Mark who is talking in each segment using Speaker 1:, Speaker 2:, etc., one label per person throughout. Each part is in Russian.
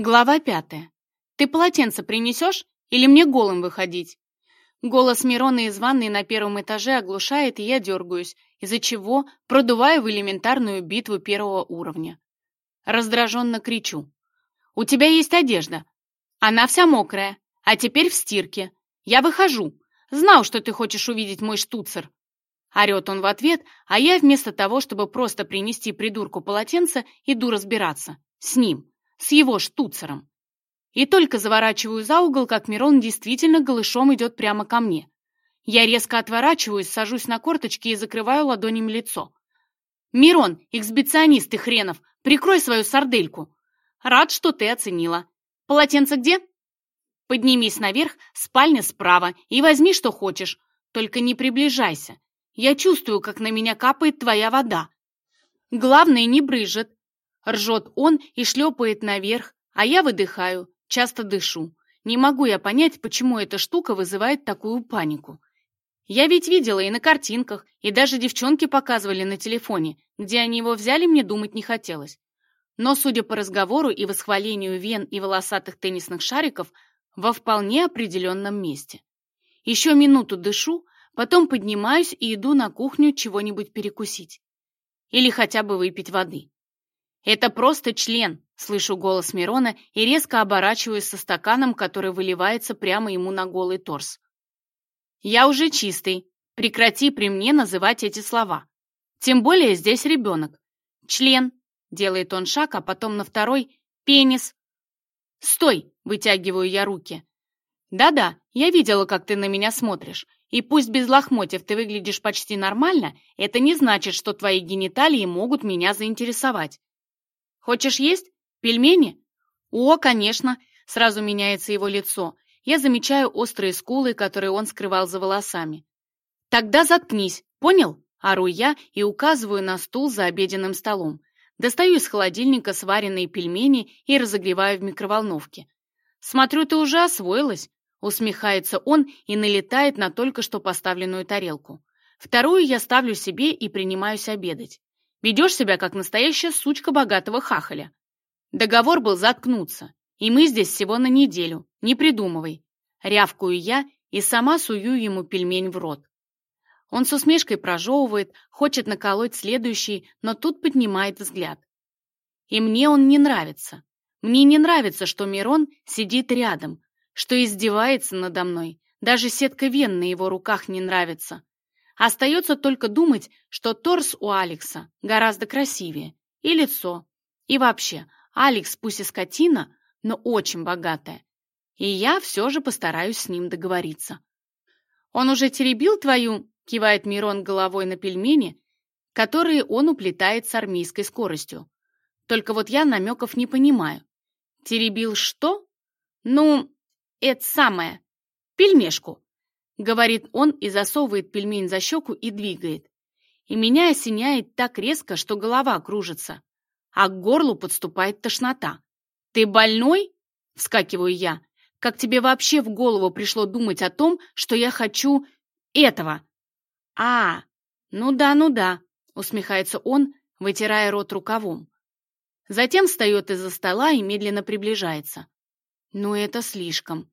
Speaker 1: Глава пятая. «Ты полотенце принесешь или мне голым выходить?» Голос Мирона из ванной на первом этаже оглушает, и я дергаюсь, из-за чего продуваю в элементарную битву первого уровня. Раздраженно кричу. «У тебя есть одежда. Она вся мокрая, а теперь в стирке. Я выхожу. Знал, что ты хочешь увидеть мой штуцер». Орет он в ответ, а я вместо того, чтобы просто принести придурку полотенце, иду разбираться. С ним. с его штуцером. И только заворачиваю за угол, как Мирон действительно голышом идет прямо ко мне. Я резко отворачиваюсь, сажусь на корточки и закрываю ладонями лицо. «Мирон, эксбиционист ты хренов, прикрой свою сардельку!» «Рад, что ты оценила. Полотенце где?» «Поднимись наверх, спальня справа, и возьми, что хочешь. Только не приближайся. Я чувствую, как на меня капает твоя вода. Главное, не брызжет. Ржет он и шлепает наверх, а я выдыхаю, часто дышу. Не могу я понять, почему эта штука вызывает такую панику. Я ведь видела и на картинках, и даже девчонки показывали на телефоне, где они его взяли, мне думать не хотелось. Но, судя по разговору и восхвалению вен и волосатых теннисных шариков, во вполне определенном месте. Еще минуту дышу, потом поднимаюсь и иду на кухню чего-нибудь перекусить. Или хотя бы выпить воды. «Это просто член!» — слышу голос Мирона и резко оборачиваюсь со стаканом, который выливается прямо ему на голый торс. «Я уже чистый. Прекрати при мне называть эти слова. Тем более здесь ребенок. Член!» — делает он шаг, а потом на второй — пенис. «Стой!» — вытягиваю я руки. «Да-да, я видела, как ты на меня смотришь. И пусть без лохмотьев ты выглядишь почти нормально, это не значит, что твои гениталии могут меня заинтересовать. Хочешь есть? Пельмени? О, конечно, сразу меняется его лицо. Я замечаю острые скулы, которые он скрывал за волосами. Тогда заткнись, понял? Ору я и указываю на стул за обеденным столом. Достаю из холодильника сваренные пельмени и разогреваю в микроволновке. «Смотрю, ты уже освоилась», — усмехается он и налетает на только что поставленную тарелку. Вторую я ставлю себе и принимаюсь обедать. Ведешь себя, как настоящая сучка богатого хахаля. Договор был заткнуться, и мы здесь всего на неделю, не придумывай. Рявкую я и сама сую ему пельмень в рот. Он с усмешкой прожевывает, хочет наколоть следующий, но тут поднимает взгляд. И мне он не нравится. Мне не нравится, что Мирон сидит рядом, что издевается надо мной. Даже сетка вен на его руках не нравится. Остается только думать, что торс у Алекса гораздо красивее, и лицо. И вообще, Алекс пусть и скотина, но очень богатая. И я все же постараюсь с ним договориться. «Он уже теребил твою?» — кивает Мирон головой на пельмени, которые он уплетает с армейской скоростью. Только вот я намеков не понимаю. «Теребил что?» «Ну, это самое. Пельмешку говорит он и засовывает пельмень за щеку и двигает. И меня осеняет так резко, что голова кружится, а к горлу подступает тошнота. «Ты больной?» — вскакиваю я. «Как тебе вообще в голову пришло думать о том, что я хочу этого?» «А, ну да, ну да», — усмехается он, вытирая рот рукавом. Затем встает из-за стола и медленно приближается. «Ну это слишком.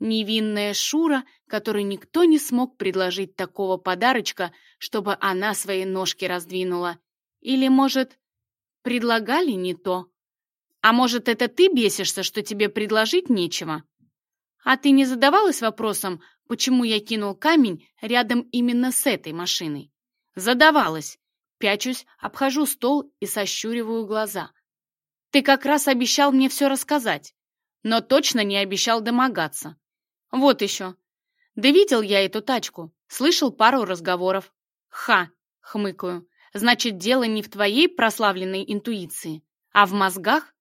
Speaker 1: Невинная Шура, которой никто не смог предложить такого подарочка, чтобы она свои ножки раздвинула. Или, может, предлагали не то? А может, это ты бесишься, что тебе предложить нечего? А ты не задавалась вопросом, почему я кинул камень рядом именно с этой машиной? Задавалась. Пячусь, обхожу стол и сощуриваю глаза. Ты как раз обещал мне все рассказать, но точно не обещал домогаться. Вот еще. Да видел я эту тачку, слышал пару разговоров. Ха, хмыкаю. Значит, дело не в твоей прославленной интуиции, а в мозгах?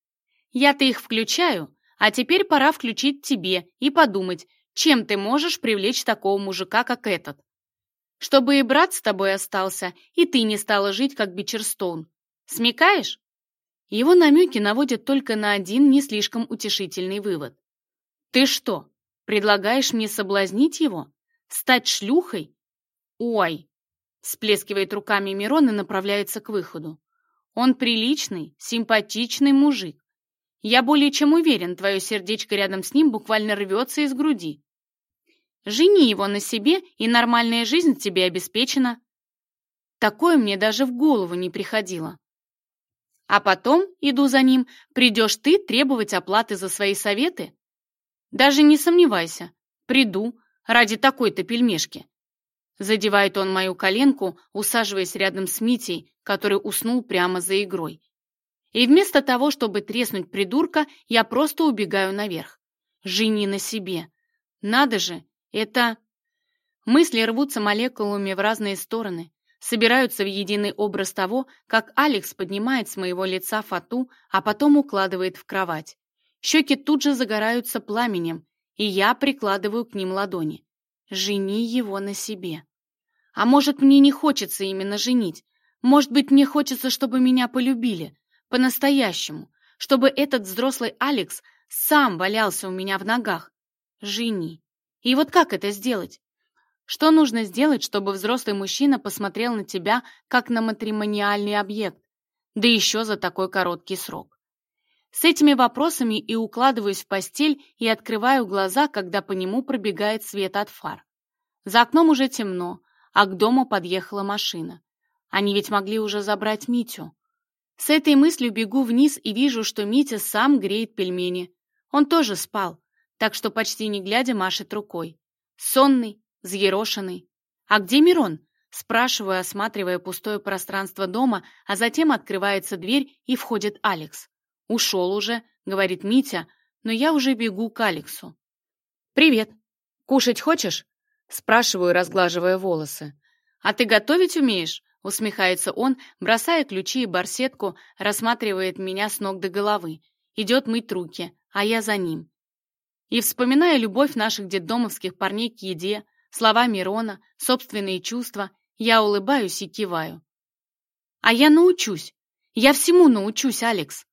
Speaker 1: Я-то их включаю, а теперь пора включить тебе и подумать, чем ты можешь привлечь такого мужика, как этот. Чтобы и брат с тобой остался, и ты не стала жить, как Бичерстоун. Смекаешь? Его намеки наводят только на один не слишком утешительный вывод. Ты что, Предлагаешь мне соблазнить его? Стать шлюхой? Ой!» Сплескивает руками Мирон и направляется к выходу. «Он приличный, симпатичный мужик. Я более чем уверен, твое сердечко рядом с ним буквально рвется из груди. Жени его на себе, и нормальная жизнь тебе обеспечена». Такое мне даже в голову не приходило. А потом, иду за ним, придешь ты требовать оплаты за свои советы? Даже не сомневайся. Приду. Ради такой-то пельмешки. Задевает он мою коленку, усаживаясь рядом с Митей, который уснул прямо за игрой. И вместо того, чтобы треснуть придурка, я просто убегаю наверх. Жени на себе. Надо же, это... Мысли рвутся молекулами в разные стороны, собираются в единый образ того, как Алекс поднимает с моего лица фату, а потом укладывает в кровать. Щеки тут же загораются пламенем, и я прикладываю к ним ладони. Жени его на себе. А может, мне не хочется именно женить? Может быть, мне хочется, чтобы меня полюбили? По-настоящему. Чтобы этот взрослый Алекс сам валялся у меня в ногах. Жени. И вот как это сделать? Что нужно сделать, чтобы взрослый мужчина посмотрел на тебя, как на матримониальный объект? Да еще за такой короткий срок. С этими вопросами и укладываюсь в постель и открываю глаза, когда по нему пробегает свет от фар. За окном уже темно, а к дому подъехала машина. Они ведь могли уже забрать Митю. С этой мыслью бегу вниз и вижу, что Митя сам греет пельмени. Он тоже спал, так что почти не глядя машет рукой. Сонный, взъерошенный. «А где Мирон?» Спрашиваю, осматривая пустое пространство дома, а затем открывается дверь и входит Алекс. «Ушел уже», — говорит Митя, но я уже бегу к Алексу. «Привет. Кушать хочешь?» Спрашиваю, разглаживая волосы. «А ты готовить умеешь?» Усмехается он, бросая ключи и барсетку, рассматривает меня с ног до головы. Идет мыть руки, а я за ним. И вспоминая любовь наших детдомовских парней к еде, слова Мирона, собственные чувства, я улыбаюсь и киваю. «А я научусь. Я всему научусь, Алекс.